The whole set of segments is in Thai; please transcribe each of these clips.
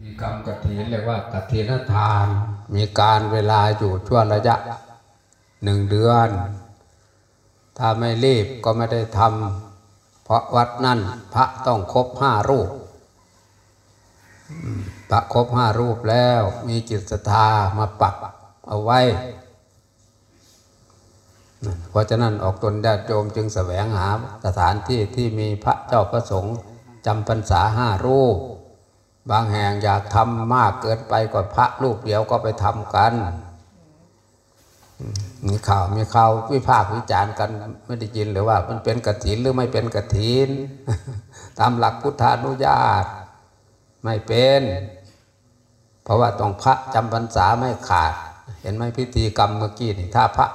พิธีกรรมกฐินเรียกว่ากฐินทาน มีการเวลาอยู่ชั่วระยะหนึ่งเดือน ถ้าไม่รีบก็ไม่ได้ทำเพราะวัดนั่นพระต้องครบห้ารูปพระครบห้ารูปแล้วมีจิตศรัทธามาปักเอาไว้ เพราะฉะนั้นออกตนญาติโยมจึงแสวงหาสถานที่ที่มีพระเจ้าประสงค์จำพรรษาห้ารูป บางแห่งอยากทำมากเกินไปก็พระรูปเดียวก็ไปทำกัน มีข่าวมีข่าววิพากษ์วิจารณ์กันไม่ได้ยินหรือว่า มันเป็นกฐินหรือไม่เป็นกฐิน ตามหลักพุทธานุญาต ไม่เป็น เพราะว่าต้องพระจำพรรษาไม่ขาด เห็นไหมพิธีกรรมเมื่อกี้นี่ถ้าพระ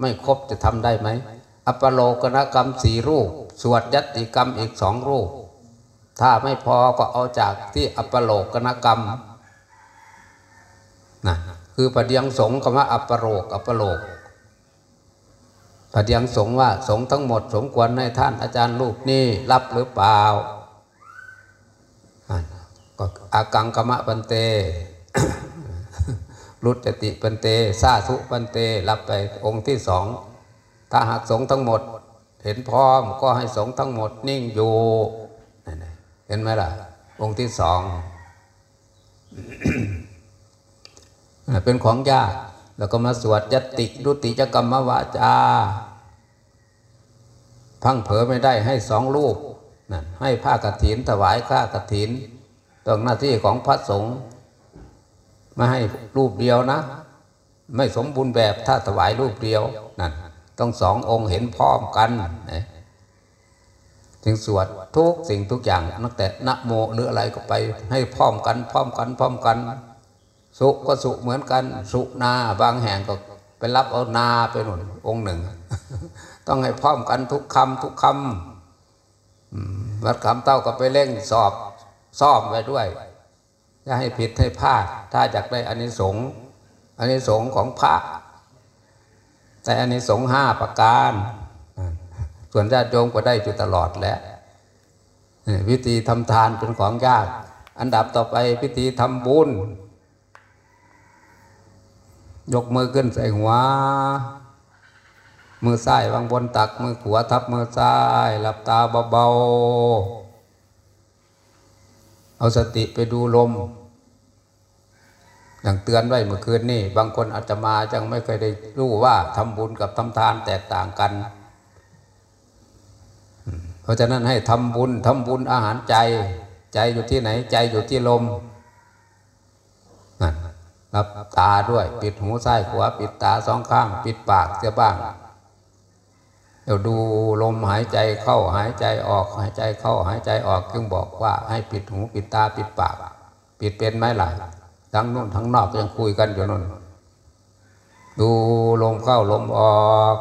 ไม่ครบจะทำได้ไหม อัปโลกนกรรมสี่รูป สวดยัตติกรรมอีกสองรูป ถ้าไม่พอก็เอาจากที่อัปโลกนกรรมนะคือประเดียงสงฆ์คำว่าอัปโลกอัปโลกประเดียงสงฆ์ว่าสงฆ์ทั้งหมด สมควรให้ท่านอาจารย์รูปนี้รับหรือเปล่าอะก็อากังกมะปันเตรุจติปันเตซาสุปันเตรับไปองค์ที่สองถ้าหากสงฆ์ทั้งหมด เห็นพร้อมก็ให้สงฆ์ทั้งหมดนิ่งอยู่นั่นน่ะเห็นไหมล่ะ องค์ที่สองเป็นของยากแล้วก็มาสวดยติรุติจกรรมวาจา พังเผอไม่ได้ให้สองรูปนั่นให้ผ้ากฐินถวายข้ากฐินต้องหน้าที่ของพระสงฆ์ไม่ให้รูปเดียวนะ ไม่สมบูรณ์แบบถ้าถวายรูปเดียวนั่นต้องสององค์เห็นพร้อมกันนะ จึงสวดทุกสิ่งทุกอย่างตั้งแต่นะโมหรืออะไรก็ไป ให้พร้อมกัน พร้อมกัน พร้อมกัน สุก็สุเหมือนกัน สุนาบางแห่งก็ไปรับเอานาไปหนุนองค์หนึ่ง ต้องให้พร้อมกันทุกคำทุกคำอืมวัดคำเต้าก็ไปเร่งสอบซ่อมไว้ด้วยอย่าให้ผิดให้พลาด ถ้าอยากได้อานิสงส์อานิสงส์ของพระแต่อานิสงส์ห้าประการ ส่วนญาติโยมก็ได้อยู่ตลอดแหล้ววิธีทำทานเป็นของยาก อันดับต่อไปพิธีทำบุญ ยกมือขึ้นใส่หัว มือซ้ายวางบนตัก มือขวาทับมือซ้าย หลับตาเบาๆ เอาสติไปดูลมอย่างเตือนไว้เมื่อคืนนี่ บางคนอาจจะมาจังไม่เคยได้รู้ว่าทำบุญกับทำทานแตกต่างกัน เพราะฉะนั้นให้ทำบุญทำบุญอาหารใจ ใจอยู่ที่ไหน ใจอยู่ที่ลมนั่นรับตาด้วย ปิดหูซ้ายขวาปิดตาสองข้าง ปิดปากเสียบ้างเดี๋ยวดูลมหายใจเข้าหายใจออกหายใจเข้าหายใจออกจึงบอกว่าให้ปิดหูปิดตาปิดปาก ปิดเป็นไหมล่ะทั้งนู่นทั้งนอกยังคุยกันอยู่นู่นดูลมเข้าลมออก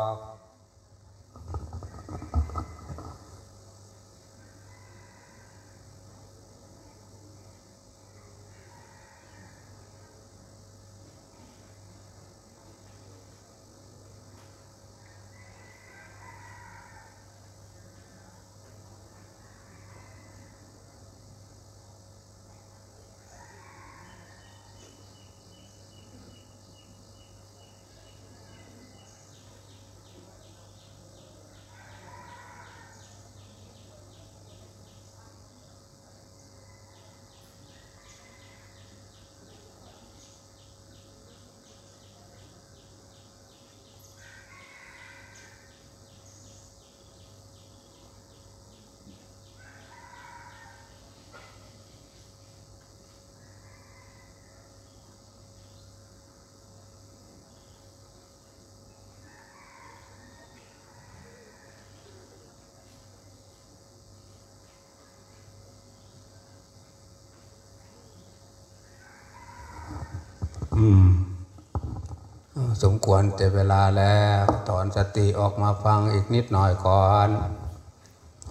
สมควรแต่เวลาแล้วถอนสติออกมาฟังอีกนิดหน่อยก่อน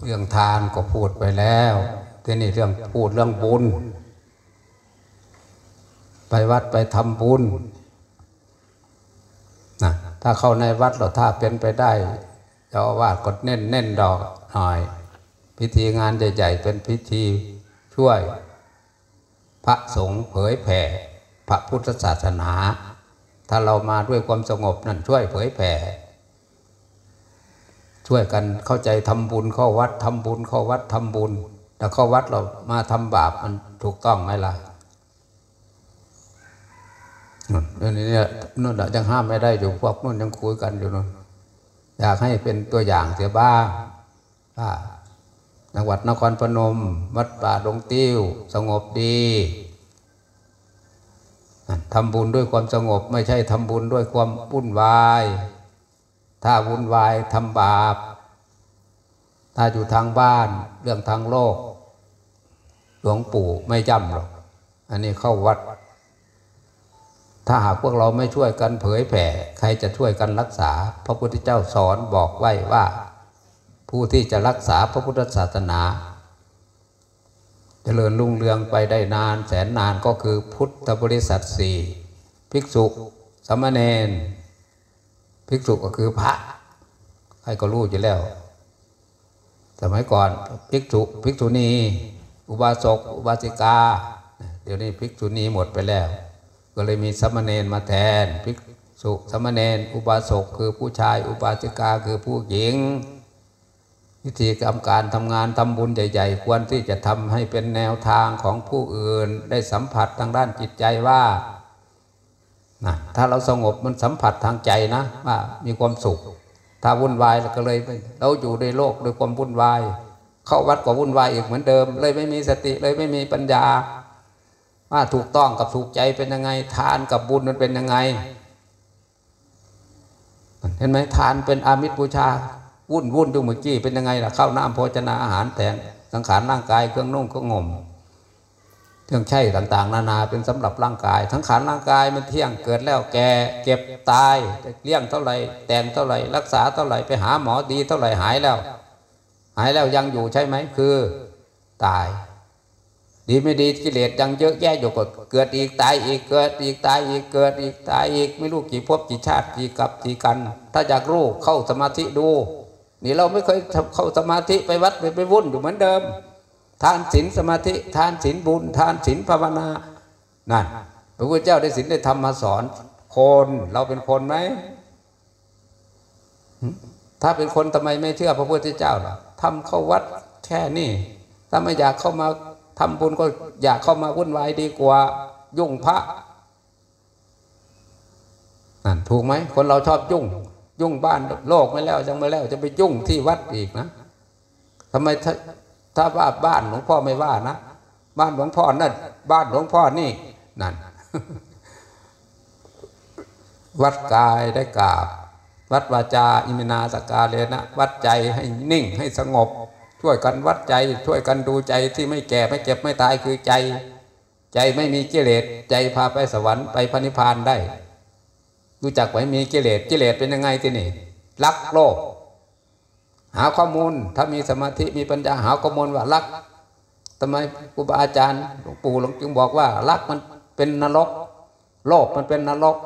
เรื่องทานก็พูดไปแล้วทีนี้เรื่องพูดเรื่องบุญ ไปวัดไปทำบุญนะถ้าเข้าในวัดเราถ้าเป็นไปได้เจ้าอาวาสก็เน้นเน้นดอกหน่อย พิธีงานใหญ่ๆเป็นพิธีช่วย พระสงฆ์เผยแผ่ พระพุทธศาสนา ถ้าเรามาด้วยความสงบนั่นช่วยเผยแผ่ ช่วยกันเข้าใจทำบุญเข้าวัดทำบุญเข้าวัดทำบุญ แต่เข้าวัดเรามาทำบาปมันถูกต้องไหมล่ะนั่นนี่เนี่ยนู่นยังห้ามไม่ได้อยู่พวกนู่นยังคุยกันอยู่นู่นอยากให้เป็นตัวอย่างเสียบ้างว่าจังหวัดนครพนม วัดป่าดงติ้ว สงบดี ทำบุญด้วยความสงบ ไม่ใช่ทำบุญด้วยความวุ่นวาย ถ้าวุ่นวายทำบาป ถ้าอยู่ทางบ้านเรื่องทางโลก หลวงปู่ไม่ย่ำหรอก อันนี้เข้าวัด ถ้าหากพวกเราไม่ช่วยกันเผยแผ่ ใครจะช่วยกันรักษา พระพุทธเจ้าสอนบอกไว้ว่า ผู้ที่จะรักษาพระพุทธศาสนา เจริญรุ่งเรืองไปได้นานแสนนานก็คือพุทธบริษัทสี่ภิกษุสามเณรภิกษุก็คือพระใครก็รู้อยู่แล้ว สมัยก่อนภิกษุภิกษุณี อุบาสกอุบาสิกา เดี๋ยวนี้ภิกษุณีหมดไปแล้ว ก็เลยมีสามเณรมาแทนภิกษุสามเณรอุบาสกคือผู้ชายอุบาสิกาคือผู้หญิง วิธีกรรมการทำงานทำบุญใหญ่ ๆ ควรที่จะทำให้เป็นแนวทางของผู้อื่น ได้สัมผัสทางด้านจิตใจว่านะถ้าเราสงบมันสัมผัสทางใจนะว่ามีความสุข ถ้าวุ่นวายเราก็เลยเราอยู่ในโลกด้วยความวุ่นวาย เข้าวัดก็วุ่นวายอีกเหมือนเดิม เลยไม่มีสติเลยไม่มีปัญญา ว่าถูกต้องกับถูกใจเป็นยังไง ทานกับบุญมันเป็นยังไง เห็นไหมทานเป็นอามิตรบูชา วุ่นวุ่นดูเมื่อกี้เป็นยังไงล่ะข้าวน้ำโภชนาอาหารแต่งสังขารร่างกายเครื่องนุ่งเครื่องห่มเครื่องใช้ต่างๆ นานาเป็นสำหรับร่างกาย ทั้งขานร่างกายมันเที่ยงเกิดแล้วแก่เก็บตายเลี้ยงเท่าไหร่แต่งเท่าไหร่รักษาเท่าไหร่ไปหาหมอดีเท่าไหร่หายแล้ว หายแล้วยังอยู่ใช่ไหมคือ ตาย ดีไม่ดีกิเลสยังเยอะแยะอยู่ก็เกิดอีกตายอีกเกิดอีกตายอีกเกิดอีกตายอีกไม่รู้กี่ภพกี่ชาติกี่กับกี่กัน ถ้าอยากรู้เข้าสมาธิดู นี่เราไม่เคยเข้าสมาธิไปวัดไปไปวุ่นอยู่เหมือนเดิม ทานศีลสมาธิทานศีลบุญ ทานศีลภาวนานั่นพระพุทธเจ้าได้ศีลได้ธรรมมาสอนคนเราเป็นคนไหมถ้าเป็นคนทำไมไม่เชื่อพระพุทธเจ้าล่ะทำเข้าวัดแค่นี้ถ้าไม่อยากเข้ามาทำบุญก็อยากเข้ามาวุ่นวายดีกว่ายุ่งพระนั่นถูกไหมคนเราชอบยุ่ง ยุ่งบ้านโลกไม่แล้วยังไม่แล้ว จะไปยุ่งที่วัดอีกนะทำไมถ้าถ้าว่าบ้านหลวงพ่อไม่ว่านะบ้านหลวงพ่อนั่นบ้านหลวงพ่อนี่นั่น วัดกายได้กราบ วัดวาจาอิมินา สักกาเรนะวัดใจให้นิ่งให้สงบ ช่วยกันวัดใจช่วยกันดูใจที่ไม่แก่ไม่เจ็บไม่ตายคือใจ ใจไม่มีกิเลสใจพาไปสวรรค์ไปพระนิพพานได้ รู้จักไว้มีกิเลสกิเลสเป็นยังไงที่นี่รักโลก หาข้อมูลถ้ามีสมาธิมีปัญญาหาข้อมูลว่ารักทำไมครูบาอาจารย์หลวงปู่หลวงจึงบอกว่ารักมันเป็นนรก โลกมันเป็นนรก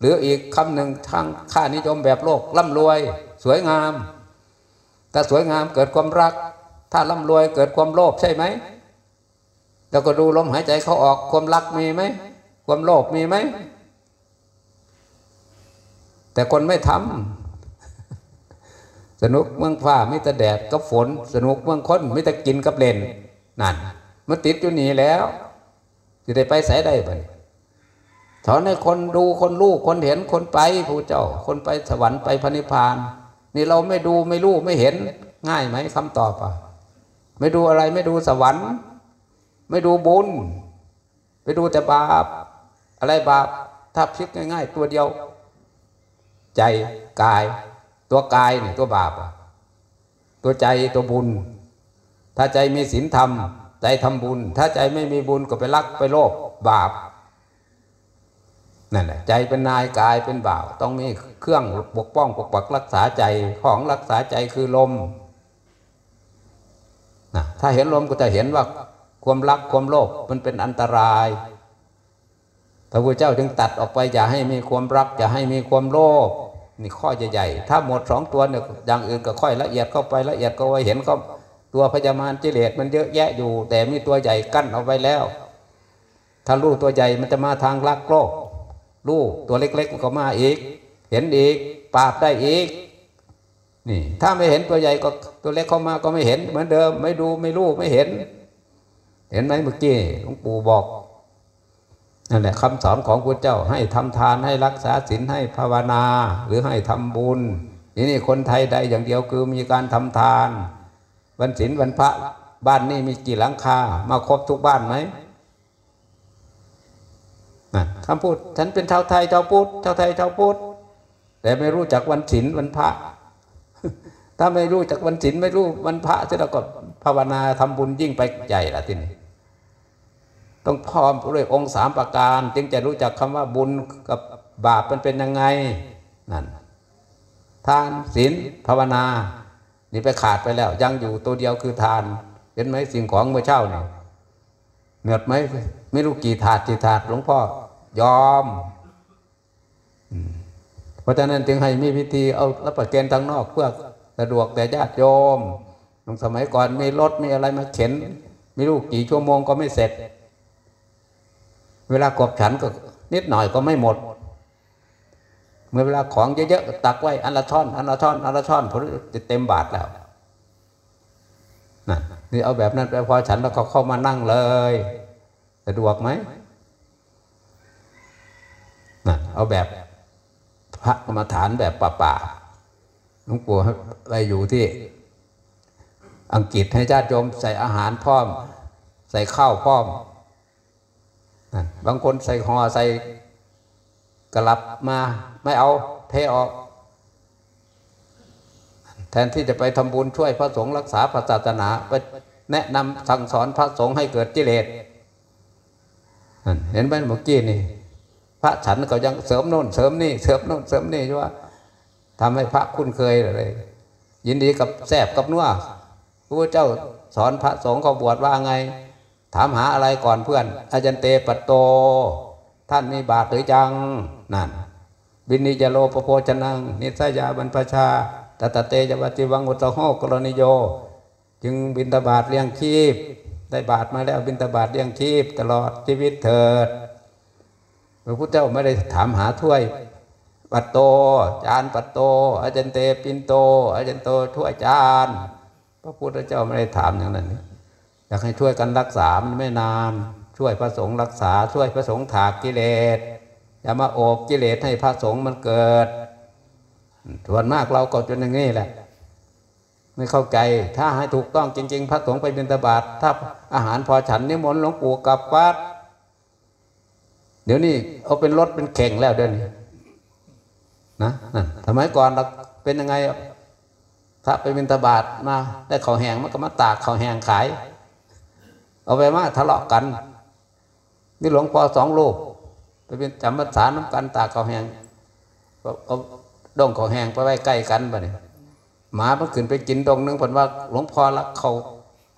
หรืออีกคำหนึ่งทางค่านิยมแบบโลกร่ำรวย สวยงามถ้าสวยงามเกิดความรัก ถ้าร่ำรวยเกิดความโลภใช่ไหมแล้วก็ดูลมหายใจเขาออกความรักมีไหม ความโลภมีไหม แต่คนไม่ทำสนุกเมืองฟ้าไม่แต่แดดกับฝน สนุกเมืองคนไม่แต่กินกับเล่นนั่นมันติดอยู่นี่แล้วจะได้ไปใส่ได้ไปสอนให้คนดูคนรู้คนเห็นคนไปผู้เจ้า คนไปสวรรค์ไปพระนิพพาน นี่เราไม่ดูไม่รู้ไม่เห็นง่ายไหมคำตอบอะไม่ดูอะไรไม่ดูสวรรค์ ไม่ดูบุญ ไปดูแต่บาป อะไรบาป ถ้าพลิกง่าย ๆ ตัวเดียว ใจกาย ตัวกายเนี่ยตัวบาป ตัวใจตัวบุญ ถ้าใจมีศีลธรรม ใจทำบุญ ถ้าใจไม่มีบุญก็ไปรักไปโลภบาปนั่นแหละใจเป็นนายกายเป็นบ่าว ต้องมีเครื่องปกป้องปกปักรักษาใจของรักษาใจคือลมนะถ้าเห็นลมก็จะเห็นว่าความรักความโลภมันเป็นอันตราย พระพุทธเจ้าจึงตัดออกไปอย่าให้มีความรักอย่าให้มีความโลภนี่ข้อใหญ่ๆถ้าหมดสองตัวเนี่ยอย่างอื่นก็ค่อยละเอียดเข้าไปละเอียดก็ไว้เห็นก็ตัวพญามารจิเลสมันเยอะแยะอยู่ แต่มีตัวใหญ่กั้นเอาไว้แล้ว ถ้าลูกตัวใหญ่มันจะมาทางลักโลกลูกตัวเล็กๆมันก็มาอีก เห็นอีกปราบได้อีกนี่ถ้าไม่เห็นตัวใหญ่ก็ตัวเล็กเข้ามาก็ไม่เห็น เหมือนเดิมไม่ดูไม่รู้ไม่เห็น เห็นไหมเมื่อกี้หลวงปู่บอก นั่นแหละคำสอนของพระเจ้าให้ทำทานให้รักษาศีลให้ภาวนาหรือให้ทำบุญนี่นี่คนไทยได้อย่างเดียวคือมีการทำทาน วันศีลวันพระบ้านนี่มีกี่หลังคา มาครบทุกบ้านไหมคำพูดฉันเป็นชาวไทยชาวพุทธชาวไทยชาวพุทธแต่ไม่รู้จักวันศีลวันพระ ถ้าไม่รู้จักวันศีลไม่รู้วันพระที่เราก็ภาวนาทำบุญยิ่งไปใหญ่ละทีนี้ ต้องพร้อมด้วยองค์สามประการ จึงจะรู้จักคำว่าบุญกับบาปมันเป็นยังไงนั่นทานศีลภาวนา นี่ไปขาดไปแล้ว ยังอยู่ตัวเดียวคือทาน เห็นไหมสิ่งของเมื่อเช้าเนี่ยเหนือดไหมไม่รู้กี่ถาดกี่ถาดหลวงพ่อยอมเพราะฉะนั้นจึงให้มีพิธีเอารับประเกณฑ์ทางนอกเพื่อสะดวกแต่ญาติโยมสมัยก่อนมีรถมีอะไรมาเข็น ไม่รู้กี่ชั่วโมงก็ไม่เสร็จ เวลากบฉันก็นิดหน่อยก็ไม่หมด เมื่อเวลาของเยอะๆตักไว้อันละท่อน อันละท่อน อันละท่อนผมจะเต็มบาทแล้วน,นี่เอาแบบนั้นไปพอฉันแล้วก็เข้ามานั่งเลยสะดวกไหมนะเอาแบบพระกรรมฐานแบบป่าๆหลวงปู่ไปอยู่ที่ อังกฤษให้ญาติโยมใส่อาหารพร้อม ใส่ข้าวพร้อม บางคนใส่ห่อใส่กระลับมาไม่เอาเทออก แทนที่จะไปทำบุญช่วยพระสงฆ์รักษาพระศาสนาไปแนะนำสั่งสอนพระสงฆ์ให้เกิดกิเลสเห็นไหมเมื่อกี้นี่ พระฉันก็ยังเสริมโน่นเสริมนี่เสริมโน่นเสริมนี่ว่าทำให้พระคุ้นเคยเลยยินดีกับแสบกับนัวพระเจ้าสอนพระสงฆ์เขาบวชว่าไง ถามหาอะไรก่อนเพื่อน อาจารย์เตปัตโต ท่านมีบาตรหรือยังนั่นบินิจโลปโพชนัง นิสัยาบรรพชาตตเตจวัติวังอุตโหกรณิโย จึงบินตบาทเลี้ยงชีพ ได้บาทมาแล้วบินตบาทเลี้ยงชีพ ตลอดชีวิตเถิด พระพุทธเจ้าไม่ได้ถามหาถ้วย ปัตโต จานปัตโต อาจารย์เตปินโต อาจารย์โตถ้วยจาน พระพุทธเจ้าไม่ได้ถามอย่างนั้น อยากให้ช่วยกันรักษามันไม่นาน ช่วยพระสงฆ์รักษาช่วยพระสงฆ์ถากกิเลสอย่ามาโอบกิเลสให้พระสงฆ์มันเกิดส่วนมากเราก็จนอย่างนี้แหละ ไม่เข้าใจถ้าให้ถูกต้องจริง ๆ พระสงฆ์ไปบิณฑบาตถ้าอาหารพอฉันนิมนต์หลวงปู่กลับวัดเดี๋ยวนี้เอาเป็นรถเป็นเข่งแล้วเดี๋ยวนี้นะนั่นสมัยก่อนเราเป็นยังไงถ้าไปบิณฑบาตมา ได้ข้าวแห้งมันก็มาตากข้าวแห้งขาย เอาไปมาทะเลาะกัน นี่หลวงพ่อสองโลกไปเป็นจำพรรษาน้ำกันตากข้าแห้งเอาดงเขาแห้งไปไว้ใกล้กันบ่เนี่ยหมามันขึ้นไปกินดงนึงผลว่าหลวงพ่อรักเขา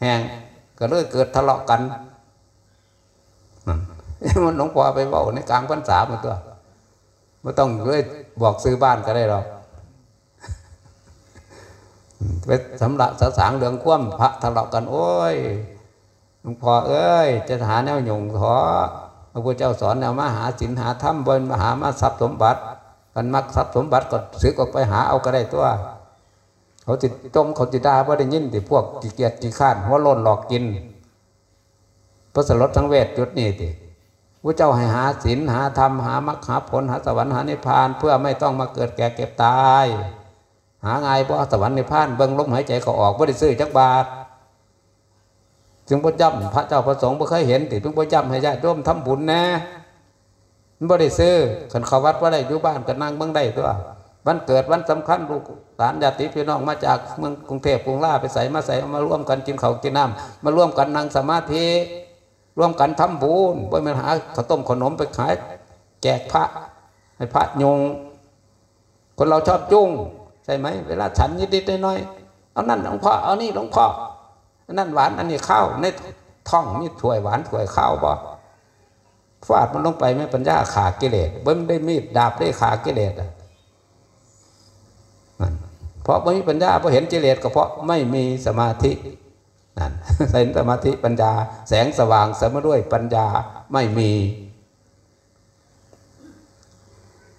แห้งก็เลยเกิดทะเลาะกันมันหลวงพ่อไปบอกในกลางพรรษามันตัวไม่ต้องเลยบอกซื้อบ้านก็ได้หรอกไปสำหรับสสางเรื่องคว่ำพระทะเลาะกัน โอ้ย หลวงพ่อเอ้ยจะหาแนวหยงขอพระพุทธเจ้าสอนแนวมาหาสินหาธรรมบนมหามาทรัพย์สมบัติกันมักทรัพย์สมบัติก็ซื้อก็ไปหาเอาก็ได้ตัว เขาติดจมเขาติดดาว่าได้ยินติพวกกีเกียจกีข้านหัวโลนหลอกกินพระสลดทั้งเวทจุดนี้ติพระเจ้าให้หาศีลหาธรรมหามรรคหาผลหาสวรรค์หานิพพาน เพื่อไม่ต้องมาเกิดแก่เก็บตาย หาไงเพราะสวรรค์นิพพานเบิ้งลมหายใจก็ออกไม่ได้ซื้อจักบาท จึงพระจำพระเจ้าพระสงฆ์ไม่เคยเห็นติเพิ่งพระจำให้ญาติร่วมทำบุญนะมันบ่ได้ซื้อขันเขาวัดว่าได้อยู่บ้านก็นั่งเบื้องได้ตัววันเกิดวันสำคัญลูกหลานญาติพี่น้องมาจากเมืองกรุงเทพกรุงลาไปใส่มาใส่มาร่วมกันกินข้าวกินน้ำมาร่วมกันนั่งสมาธิร่วมกันทำบุญบ่มาหาข้าวต้มขนมไปขายแจกพระให้พระยง คนเราชอบจุ้งใช่ไหมเวลาฉันนิดๆน้อยๆเอานั่นหลวงพ่อเอานี่หลวงพ่อ นั่นหวานอันนี้ข้าวในท้องมีถ้วยหวานถ้วยข้าวบ่ฟาดมันลงไปไม่ปัญญาขากิเลสเบิ้มได้มีดดาบได้ขากิเลสอะเพราะไม่มีปัญญาเพราะเห็นกิเลสก็เพราะไม่มีสมาธินั่นศีลสมาธิปัญญา แสงสว่างเสมอด้วยปัญญาไม่มี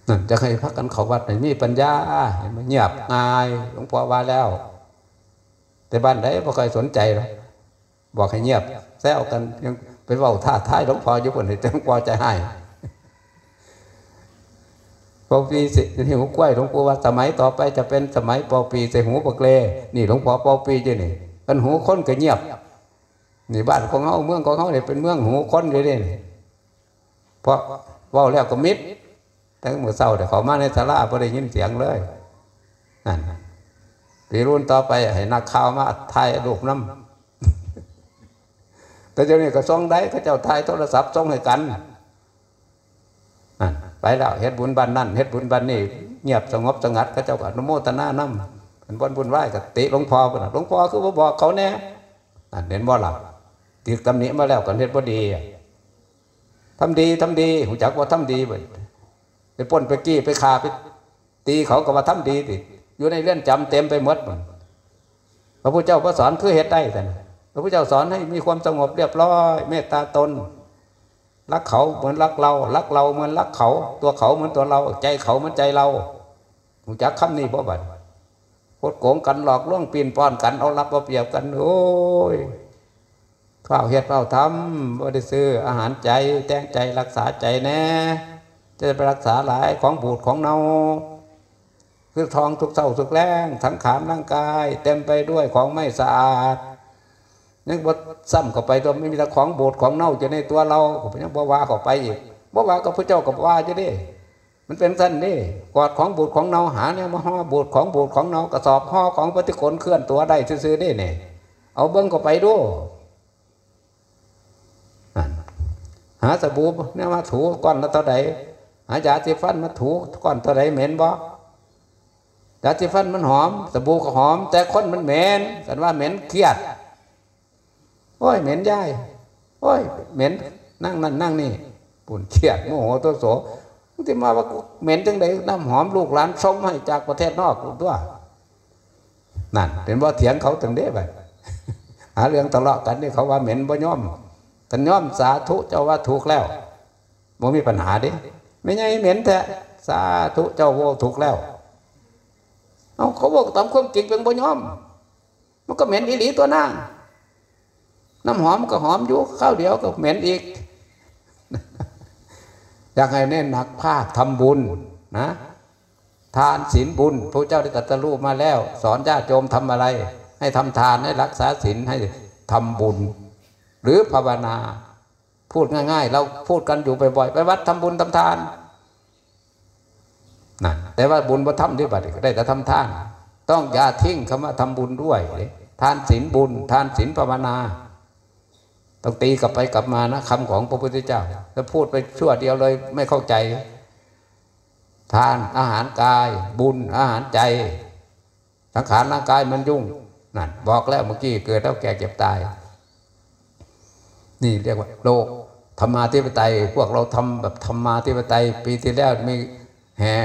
นั่นจะให้พักกันเขาวัดไหนมีปัญญาเห็นไหมเงียบง่ายหลวงพ่อว่าแล้ว แต่บ้านไหนไม่เคยสนใจหรอกบอกให้เงียบ แซวกันยังไปเว้าท่าท้ายหลวงพ่ออยู่บนนี้หลวงพ่อใจให้ปอปีสิหิวกล้วยหลวงปู่ว่าสมัยต่อไปจะเป็นสมัยปอปีใส่หูปกเลนี่หลวงพ่อปอปีจีนี่กันหูคนก็เงียบนี่บ้านของเขาเมืองของเขาเนี่ยเป็นเมืองหูคนเลยเนี่เพราะว่าแล้วก็มิดแตั้งมือเศร้าแต่เขามาในศาลาไม่ได้ยินเสียงเลยนั่น ปีรุ่นต่อไปให้นักข่าวมาถ่ายรูปน้ำแต่เจ้านี่ก็ส่งได้ก็เจ้าถ่ายโทรศัพท์ส่งให้กันไปแล้วเฮ็ดบุญบันนั่นเฮ็ดบุญบันนี่เงียบสงบสงัดก็เจ้าก็นุโมทนาน้ำเป็นบนบุญไหว้กับติหลวงพ่อพุ่นหลวงพ่อคือบ่บอกเขาแน่นั่นเห็นบ่หลับติดตำหนิมาแล้วกันเฮ็ดบ่ดีทำดีทำดีหูจักว่าทำดีบ่ไปป้นไปกี้ไปฆ่าไปตีเขาก็ว่าทำดีติ อยู่ในเรือนจำเต็มไปหมดพระพุทธเจ้าก็สอนคือเฮ็ดได้แต่นพระพุทธเจ้าสอนให้มีความสงบเรียบร้อย เมตตาตนรักเขาเหมือนรักเรารักเราเหมือนรักเขา ตัวเขาเหมือนตัวเรา ใจเขาเหมือนใจเราหูจักคำนี้บ่บัดโคดโกงกันหลอกล่วงปีนป้อนกันเอารับเอาเปรียบกันโอ้ยข้าวเฮ็ดข้าวทำบ่ได้ซื้ออาหารใจแต่งใจรักษาใจแน่จะไปรักษาหลายของบูดของเน่า คือท้องทุกเศร้าทุกแรงสังขารร่างกาย เต็มไปด้วยของไม่สะอาดนึกว่าซ้ำเข้าไปตัวไม่มีแต่ของโบดของเน่าจะในตัวเราผมยังบ่ว่าเข้าไปอีกบ่ว่ากับพระเจ้ากับว่าจะได้มันเป็นสั้นนี่กอดของบูดของเน่าหาเนี่ยมาห่อบูดของบูดของเน่ากระสอบห่อของปฏิกลเคลื่อนตัวได้ซื้อๆนี่เนี่ยเอาเบิ้งเข้าไปดูหาสบู่เนี่ยมาถูก้อนละเท่าไหร่หายาสีฟันมาถูก้อนเท่าไหร่เหม็นบ่ ยาสีฟันมันหอมสบู่ก็หอม แต่คนมันเหม็นสันว่าเหม็นเครียด โอ้ยเหม็นย่ายโอ้ยเหม็นนั่งนั่นนั่งนี่ปุ่นเครียดโมโหตัวโสที่มาว่าเหม็นจังไดน้ำหอมลูกหลานส่งให้จากประเทศนอกตัวนั่นเป็นว่าเถียงเขาถึงได้ไปหาเรื่องทะเลาะกันนี่เขาว่าเหม็นบ่ย่อมกันย่อมสาธุเจ้าว่าถูกแล้วบ่มีปัญหาดิไม่ใช่เหม็นแท้สาธุเจ้าว่าถูกแล้ว เอาเขาบอกตามความจริงเป็นบ่ย่อม มันก็เหม็นอีหลีตัวหนั่งน้ำหอมก็หอมอยู่ข้าวเดียวก็เหม็นอีก อยากให้เน้นหนักภาคทำบุญนะทานศีลบุญพระเจ้าได้ตรัสรู้มาแล้ว สอนญาติโยมทำอะไร ให้ทำทานให้รักษาศีลให้ทำบุญ หรือภาวนา พูดง่าย ๆ เราพูดกันอยู่บ่อยๆไปวัดทำบุญทำทาน นะแต่ว่าบุญบ่ทำด้วยบัดได้แต่ทำทาน ต้องอย่าทิ้งคำว่าทำบุญด้วย ทานศีลบุญ ทานศีลภาวนา ต้องตีกลับไปกลับมานะคำของพระพุทธเจ้าถ้าพูดไปชั่วเดียวเลยไม่เข้าใจ ทานอาหารกาย บุญอาหารใจ สังขารร่างกายมันยุ่งนั่นบอกแล้วเมื่อกี้เกิดแล้วแก่เก็บตาย นี่เรียกว่า โลกธรรมาธิปไตย พวกเราทำแบบธรรมาธิปไตย ปีที่แล้วมี แห่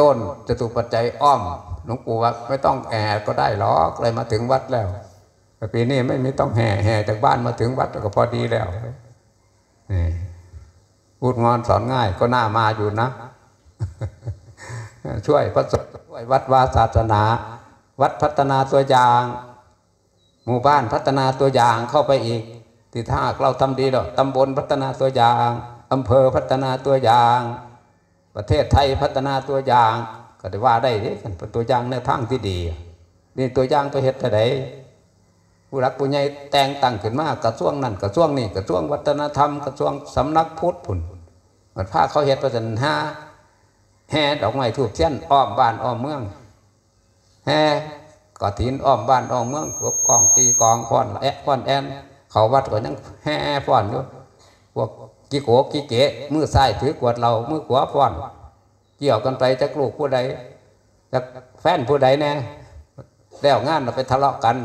ต้นจตุปัจจัยอ้อมหลวงปู่ว่าไม่ต้องแห่ก็ได้หรอกเลยมาถึงวัดแล้วปีนี้ไม่มีต้องแห่แห่จากบ้านมาถึงวัดก็พอดีแล้วนี่พูดงอนสอนง่ายก็น่ามาอยู่นะ ช่วยพระสงช่วยวัดวาศาสนา วัดพัฒนาตัวอย่าง หมู่บ้านพัฒนาตัวอย่างเข้าไปอีกที่ถ้าเราทำดีแล้วตำบลพัฒนาตัวอย่างอำเภอพัฒนาตัวอย่าง ประเทศไทยพัฒนาตัวอย่างก็ได้ว่าได้เป็นตัวอย่างในทางที่ดีนี่ตัวอย่างตัวเหตุไหนผู้รักผู้ใหญ่แต่งตั้งขึ้นมากระทรวงนั่นกระทรวงนี่กระทรวงวัฒนธรรมกระทรวงสำนักพุทธผุนมันพาเขาเห็ดประจันห้าแห่ดอกไม้ถูกเช่นอ้อมบ้านอ้อมเมืองแห่กอถินอ้อมบ้านอ้อมเมืองกบกองตีกองฟ้อนแอะฟ้อนแอน เขาวัดก็ยังแห่ฟ้อนอยู่ กิโกกิเกะมือซ้ายถือกวดเรามือขวาฟ้อนเกี่ยวกันไปจากลูกผู้ใดจากแฟนผู้ใดแน่แล้วงานเราไปทะเลาะกัน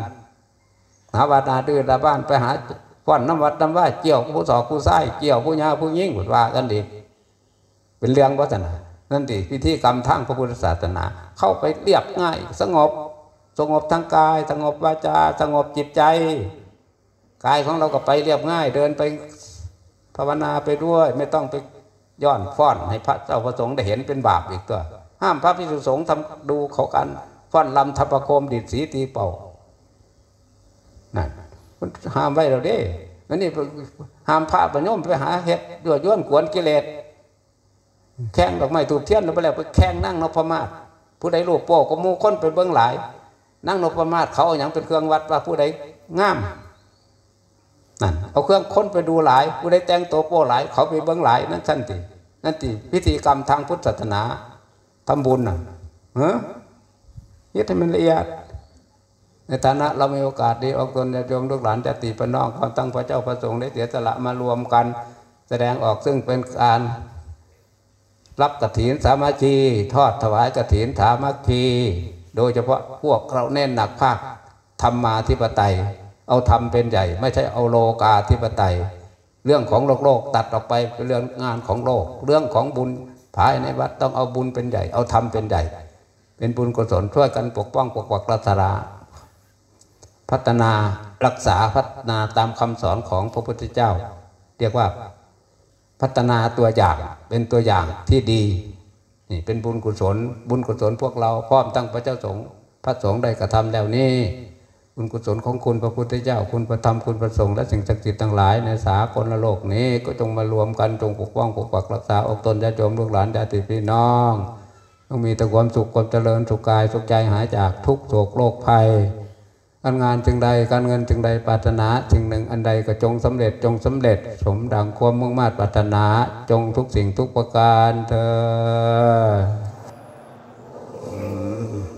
หาวัดนาดื้อตาบ้านไปหาฟ้อนน้ำวัดน้ำว่าเกี่ยวผู้สอบผู้ไส้เกี่ยวผู้ยาผู้ยิ่งบุว่ากันดี เป็นเรื่องวัฒนานั่นดีพิธีกรรมทางพระพุทธศาสนา เข้าไปเรียบง่าย สงบ สงบทางกาย สงบวาจา สงบจิตใจ กายของเราก็ไปเรียบง่าย เดินไป ภาวนาไปด้วยไม่ต้องไปย้อนฟ้อนให้พระเจ้าประสงค์ได้เห็นเป็นบาปอีกตัว ห้ามพระพิสุสงฆ์ทำดูเขากันฟ้อนลำทัพประโคมดิดสีตีเป่านั่นมันห้ามไว้เราเด้อันนี้ห้ามพระประโยมไปหาเห็ดยั่วย้วนกวนกิเลสแข่งดอกไม้ถูกเทียนแล้วไปแล้วไปแข่งนั่งนพมาศผู้ใดรูปโป้ก็มูคนไปเบื้องหลาย นั่งนพมาศเขาเอาอย่างเป็นเครื่องวัดว่าผู้ใดงาม นั่นเอาเครื่องค้นไปดูหลายผู้ใดแต่งตัวโป้หลาย เขาไปเบื้องหลายนั่นสั้นตินั่นติพิธีกรรมทางพุทธศาสนาทำบุญน่ะเฮ้ยยึดให้มันละเอียดในฐานะเรามีโอกาสดีออกตนญาติโยมลูกหลานญาติพี่น้องความตั้งพระเจ้าประสงค์ได้เสียสละมารวมกัน แสดงออกซึ่งเป็นการรับกฐินสามัคคีทอดถวายกฐินสามัคคีโดยเฉพาะพวกเราเน้นหนักภาคธรรมาธิปไตย เอาธรรมเป็นใหญ่ ไม่ใช่เอาโลกาธิปไตย เรื่องของโลกโลกตัดออกไปเป็นเรื่องงานของโลก เรื่องของบุญภายในวัดต้องเอาบุญเป็นใหญ่ เอาธรรมเป็นใหญ่ เป็นบุญกุศลช่วยกันปกป้องปกปักรักษาพัฒนารักษาพัฒนาตามคำสอนของพระพุทธเจ้า เรียกว่าพัฒนาตัวอย่างเป็นตัวอย่างที่ดีนี่เป็นบุญกุศล บุญกุศลพวกเราพร้อมตั้งพระเจ้าสงฆ์พระสงฆ์ได้กระทำแล้วนี่ บุญกุศลของคุณพระพุทธเจ้า คุณพระธรรมคุณพระสงฆ์และสิ่งศักดิ์สิทธิ์ทั้งหลายในสากลโลกนี้ก็จงมารวมกันจงปกป้องปกปักรักษาอกตนญาติโยมลูกหลานญาติพี่น้องต้องมีแต่ความสุขความเจริญสุขกายสุขใจหายจากทุกโศกโรคภัยการงานจึงใดการเงินจึงใดปรารถนาจึงหนึ่งอันใดก็จงสำเร็จจงสำเร็จ สมดังความมุ่งมา่ปรารถนาจงทุกสิ่งทุกประการเธอ